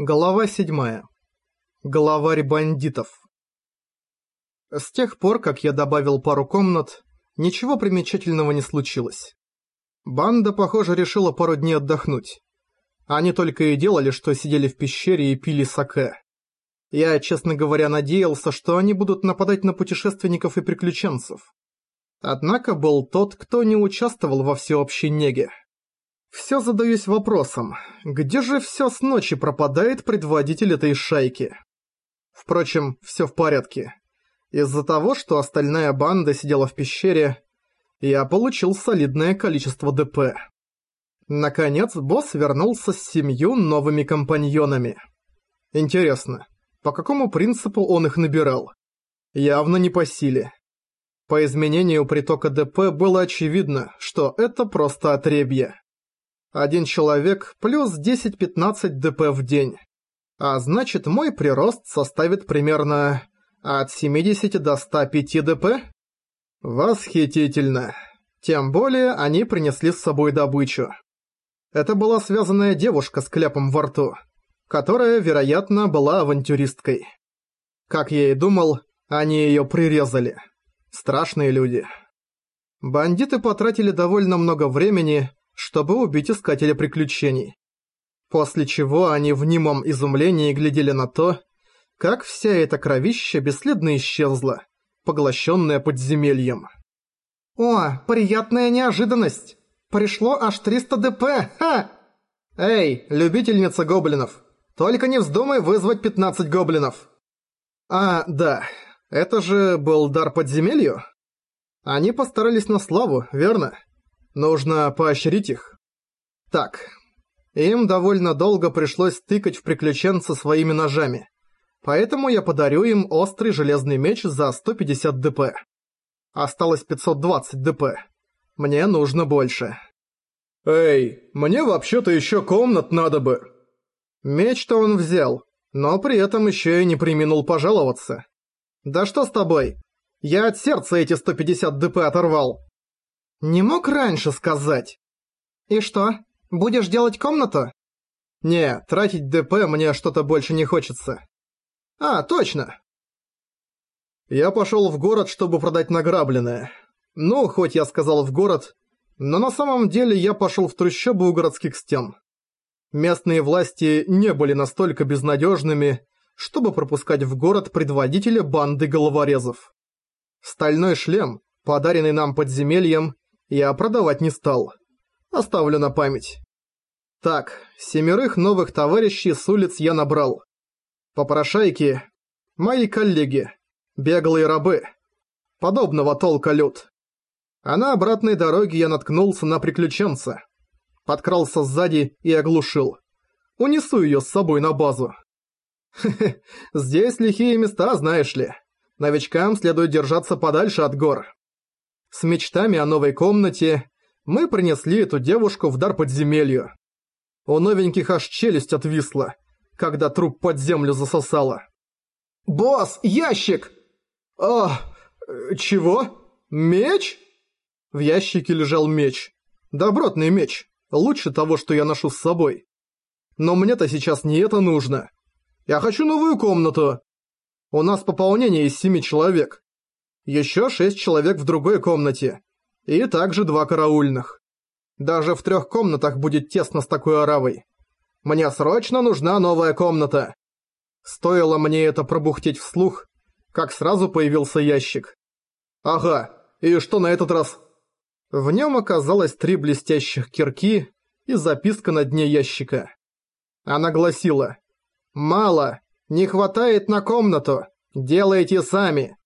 Глава 7. Главарь бандитов. С тех пор, как я добавил пару комнат, ничего примечательного не случилось. Банда, похоже, решила пару дней отдохнуть. Они только и делали, что сидели в пещере и пили саке. Я, честно говоря, надеялся, что они будут нападать на путешественников и приключенцев. Однако был тот, кто не участвовал во всеобщей неге. Все задаюсь вопросом, где же все с ночи пропадает предводитель этой шайки? Впрочем, все в порядке. Из-за того, что остальная банда сидела в пещере, я получил солидное количество ДП. Наконец, босс вернулся с семью новыми компаньонами. Интересно, по какому принципу он их набирал? Явно не по силе. По изменению притока ДП было очевидно, что это просто отребье. Один человек плюс 10-15 ДП в день. А значит, мой прирост составит примерно от 70 до 105 ДП? Восхитительно. Тем более они принесли с собой добычу. Это была связанная девушка с кляпом во рту, которая, вероятно, была авантюристкой. Как я и думал, они ее прирезали. Страшные люди. Бандиты потратили довольно много времени, чтобы убить Искателя Приключений. После чего они в немом изумлении глядели на то, как вся эта кровища бесследно исчезла, поглощенная подземельем. «О, приятная неожиданность! Пришло аж 300 ДП, ха!» «Эй, любительница гоблинов, только не вздумай вызвать 15 гоблинов!» «А, да, это же был дар подземелью?» Они постарались на славу, верно? Нужно поощрить их. Так, им довольно долго пришлось тыкать в приключенца своими ножами. Поэтому я подарю им острый железный меч за 150 ДП. Осталось 520 ДП. Мне нужно больше. Эй, мне вообще-то еще комнат надо бы. Меч-то он взял, но при этом еще и не приминул пожаловаться. Да что с тобой? Я от сердца эти 150 ДП оторвал. Не мог раньше сказать. И что, будешь делать комнату? Не, тратить ДП мне что-то больше не хочется. А, точно. Я пошел в город, чтобы продать награбленное. Ну, хоть я сказал в город, но на самом деле я пошел в трущобы у городских стен. Местные власти не были настолько безнадежными, чтобы пропускать в город предводителя банды головорезов. Стальной шлем, подаренный нам подземельем, я продавать не стал. Оставлю на память. Так, семерых новых товарищей с улиц я набрал. Попрошайки, мои коллеги, беглые рабы. Подобного толка люд. А на обратной дороге я наткнулся на приключенца. Подкрался сзади и оглушил. Унесу ее с собой на базу. Хе-хе, здесь лихие места, знаешь ли. Новичкам следует держаться подальше от гор. С мечтами о новой комнате мы принесли эту девушку в дар подземелью. У новеньких аж челюсть отвисла, когда труп под землю засосала. «Босс, ящик!» «А, чего? Меч?» В ящике лежал меч. Добротный меч. Лучше того, что я ношу с собой. Но мне-то сейчас не это нужно. Я хочу новую комнату. У нас пополнение из семи человек. Еще шесть человек в другой комнате. И также два караульных. Даже в трех комнатах будет тесно с такой оравой. Мне срочно нужна новая комната. Стоило мне это пробухтеть вслух, как сразу появился ящик. Ага, и что на этот раз? В нем оказалось три блестящих кирки и записка на дне ящика. Она гласила «Мало, не хватает на комнату, делайте сами».